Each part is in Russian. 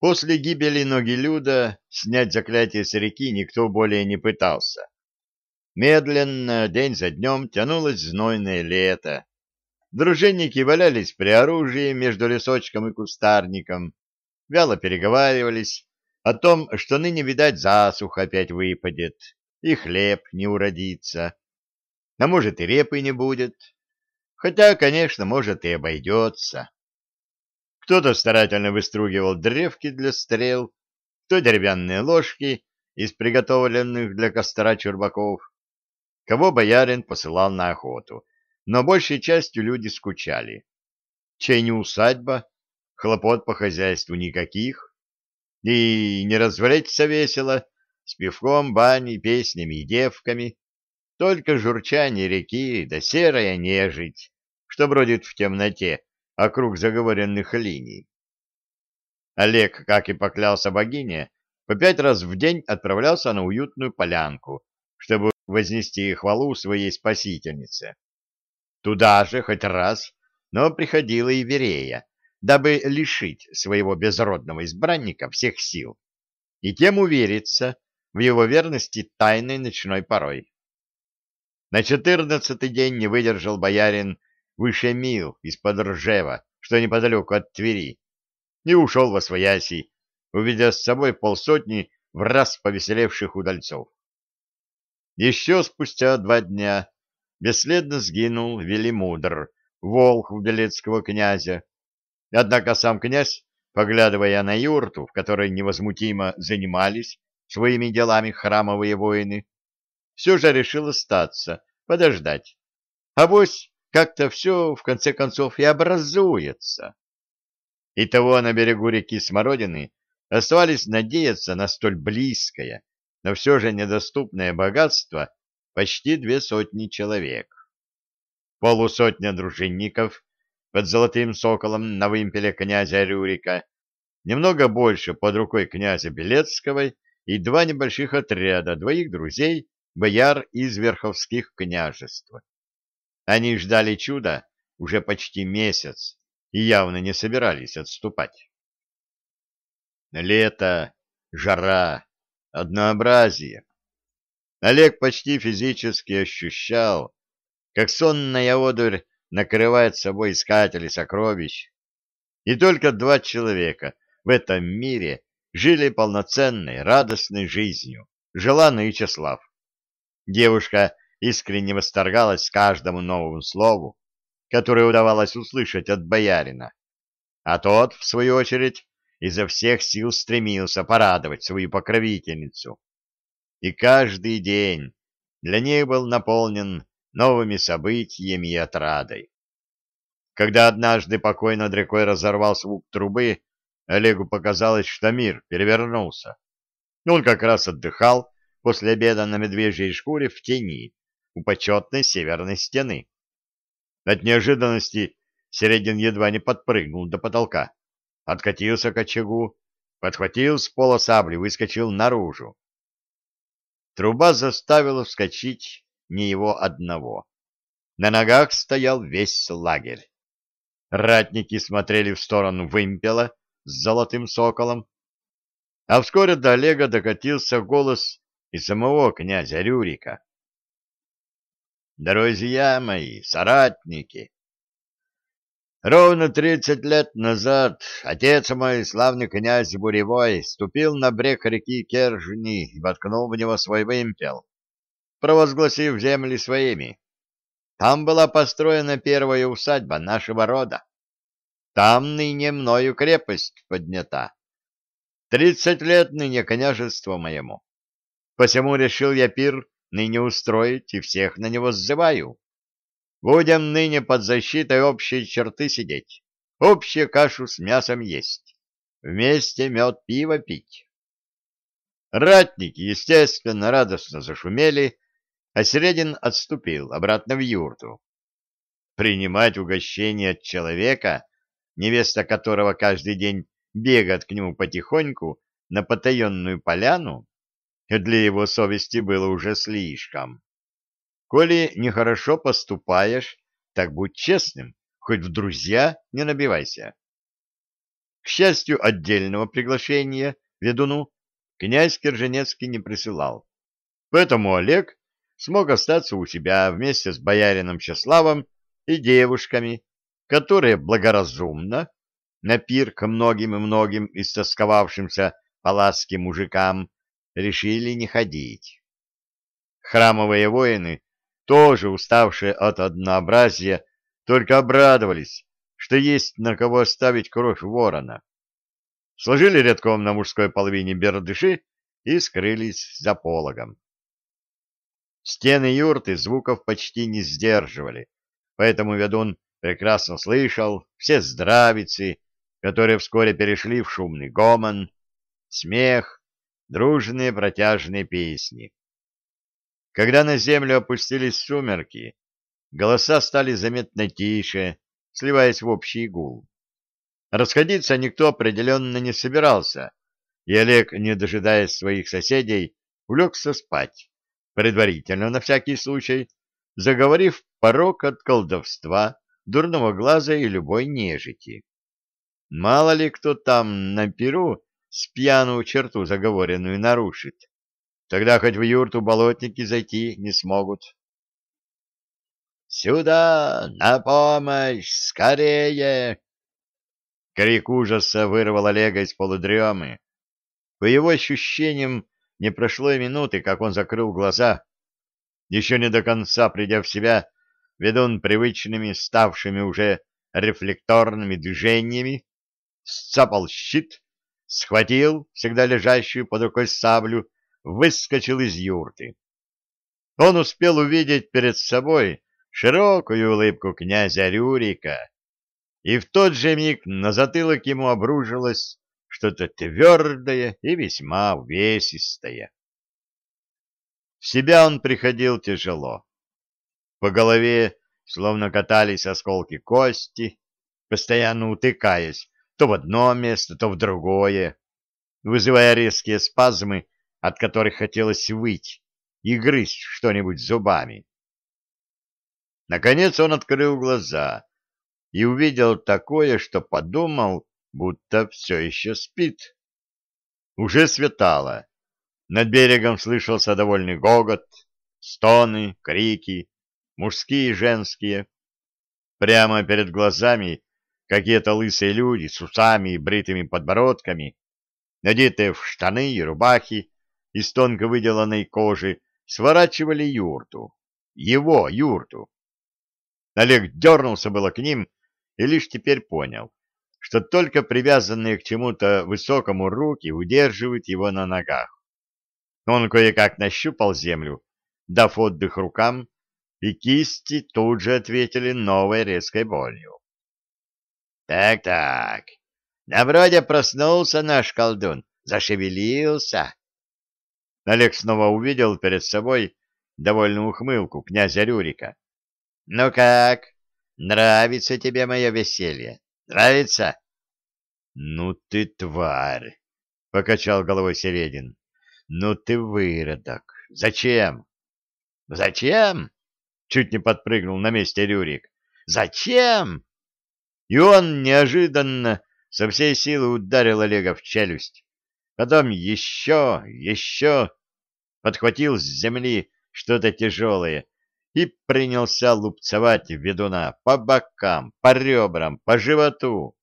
После гибели Ногилюда снять заклятие с реки никто более не пытался. Медленно, день за днем, тянулось знойное лето. Дружинники валялись при оружии между лесочком и кустарником, вяло переговаривались о том, что ныне, видать, засуха опять выпадет, и хлеб не уродится, а может и репы не будет, хотя, конечно, может и обойдется. Кто-то старательно выстругивал древки для стрел, кто деревянные ложки из приготовленных для костра чурбаков, кого боярин посылал на охоту, но большей частью люди скучали. Чей не усадьба, хлопот по хозяйству никаких, и не развлечься весело, с пивком, баней, песнями и девками, только журчание реки да серая нежить, что бродит в темноте округ заговоренных линий. Олег, как и поклялся богине, по пять раз в день отправлялся на уютную полянку, чтобы вознести хвалу своей спасительнице. Туда же хоть раз, но приходила и Верея, дабы лишить своего безродного избранника всех сил и тем увериться в его верности тайной ночной порой. На четырнадцатый день не выдержал боярин выше мил из-под Ржева, что неподалеку от Твери, и ушел во свояси, увидя с собой полсотни в раз повеселевших удальцов. Еще спустя два дня бесследно сгинул Велимудр, волк Белецкого князя. Однако сам князь, поглядывая на юрту, в которой невозмутимо занимались своими делами храмовые воины, все же решил остаться, подождать. Авось как-то все, в конце концов, и образуется. И того на берегу реки Смородины оставались надеяться на столь близкое, но все же недоступное богатство почти две сотни человек. Полусотня дружинников под золотым соколом на вымпеле князя Рюрика, немного больше под рукой князя Белецкого и два небольших отряда двоих друзей, бояр из верховских княжеств. Они ждали чуда уже почти месяц и явно не собирались отступать. Лето, жара, однообразие. Олег почти физически ощущал, как сонная одурь накрывает собой искателей сокровищ. И только два человека в этом мире жили полноценной, радостной жизнью — Желанный и Чеслав. Девушка искренне восторгалась каждому новому слову, которое удавалось услышать от боярина, а тот, в свою очередь, изо всех сил стремился порадовать свою покровительницу. И каждый день для них был наполнен новыми событиями и отрадой. Когда однажды покой над рекой разорвал звук трубы, Олегу показалось, что мир перевернулся. Он как раз отдыхал после обеда на медвежьей шкуре в тени у почетной северной стены. От неожиданности Середин едва не подпрыгнул до потолка, откатился к очагу, подхватил с пола сабли, выскочил наружу. Труба заставила вскочить не его одного. На ногах стоял весь лагерь. Ратники смотрели в сторону вымпела с золотым соколом, а вскоре до Олега докатился голос и самого князя Рюрика. «Друзья мои, соратники!» Ровно тридцать лет назад отец мой, славный князь Буревой, ступил на брег реки Кержни и воткнул в него свой вымпел, провозгласив земли своими. Там была построена первая усадьба нашего рода. Там ныне мною крепость поднята. Тридцать лет ныне княжество моему. Посему решил я пир ныне устроить и всех на него сзываю. Будем ныне под защитой общей черты сидеть, общую кашу с мясом есть, вместе мед пиво пить. Ратники, естественно, радостно зашумели, а Середин отступил обратно в юрту. Принимать угощение от человека, невеста которого каждый день бегает к нему потихоньку на потаенную поляну, для его совести было уже слишком. Коли нехорошо поступаешь, так будь честным, хоть в друзья не набивайся. К счастью, отдельного приглашения ведуну князь Керженецкий не присылал. Поэтому Олег смог остаться у себя вместе с боярином Чеславом и девушками, которые благоразумно на пир к многим и многим истосковавшимся паласским мужикам решили не ходить. Храмовые воины, тоже уставшие от однообразия, только обрадовались, что есть на кого оставить кровь ворона. Сложили рядком на мужской половине бердыши и скрылись за пологом. Стены юрты звуков почти не сдерживали, поэтому ведун прекрасно слышал все здравицы, которые вскоре перешли в шумный гомон, смех, дружные протяжные песни. Когда на землю опустились сумерки, голоса стали заметно тише, сливаясь в общий гул. Расходиться никто определенно не собирался, и Олег, не дожидаясь своих соседей, улегся спать предварительно на всякий случай, заговорив порог от колдовства, дурного глаза и любой нежити. Мало ли кто там на перу с пьяную черту заговоренную нарушит. Тогда хоть в юрту болотники зайти не смогут. «Сюда! На помощь! Скорее!» Крик ужаса вырвал Олега из полудремы. По его ощущениям, не прошло и минуты, как он закрыл глаза. Еще не до конца придя в себя, ведун привычными, ставшими уже рефлекторными движениями, сцапал щит, схватил всегда лежащую под рукой саблю, выскочил из юрты. Он успел увидеть перед собой широкую улыбку князя Рюрика, и в тот же миг на затылок ему обружилась что-то твердое и весьма увесистое. В себя он приходил тяжело. По голове словно катались осколки кости, постоянно утыкаясь то в одно место, то в другое, вызывая резкие спазмы, от которых хотелось выть и грызть что-нибудь зубами. Наконец он открыл глаза и увидел такое, что подумал, будто все еще спит. Уже светало. Над берегом слышался довольный гогот, стоны, крики, мужские и женские. Прямо перед глазами какие-то лысые люди с усами и бритыми подбородками, надетые в штаны и рубахи из тонко выделанной кожи, сворачивали юрту. Его юрту. Олег дернулся было к ним и лишь теперь понял, что только привязанные к чему-то высокому руки удерживают его на ногах. Он кое-как нащупал землю, дав отдых рукам, и кисти тут же ответили новой резкой болью. «Так-так, на вроде проснулся наш колдун, зашевелился». Олег снова увидел перед собой довольную ухмылку князя Рюрика. «Ну как, нравится тебе мое веселье?» Нравится? — Ну ты тварь! — покачал головой Середин. — Ну ты выродок! Зачем? — Зачем? — чуть не подпрыгнул на месте Рюрик. — Зачем? И он неожиданно со всей силы ударил Олега в челюсть. Потом еще, еще подхватил с земли что-то тяжелое и принялся лупцевать ведуна по бокам, по ребрам, по животу.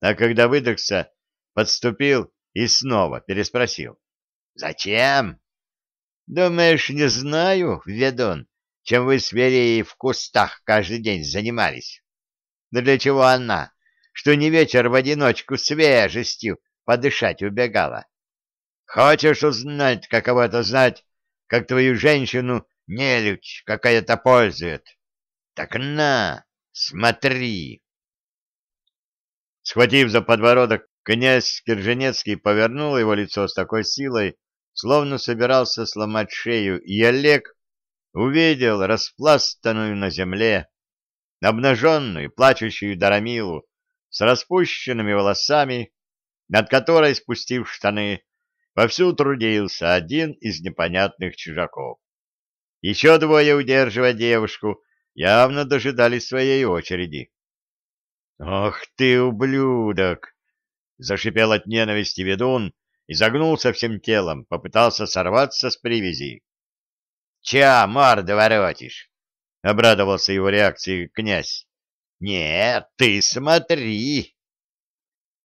А когда выдохся, подступил и снова переспросил. — Зачем? — Думаешь, не знаю, ведун, чем вы с Вереей в кустах каждый день занимались? Но для чего она, что не вечер в одиночку свежестью подышать убегала? Хочешь узнать, каково это знать, как твою женщину Нелюдь какая-то пользует. Так на, смотри. Схватив за подбородок, князь Кирженецкий повернул его лицо с такой силой, словно собирался сломать шею, и Олег увидел распластанную на земле, обнаженную, плачущую Дарамилу с распущенными волосами, над которой, спустив штаны, вовсю трудился один из непонятных чужаков. Еще двое, удерживая девушку, явно дожидались своей очереди. «Ох ты, ублюдок!» Зашипел от ненависти ведун и загнулся всем телом, попытался сорваться с привязи. — Ча, морда воротишь? — обрадовался его реакции князь. — Нет, ты смотри!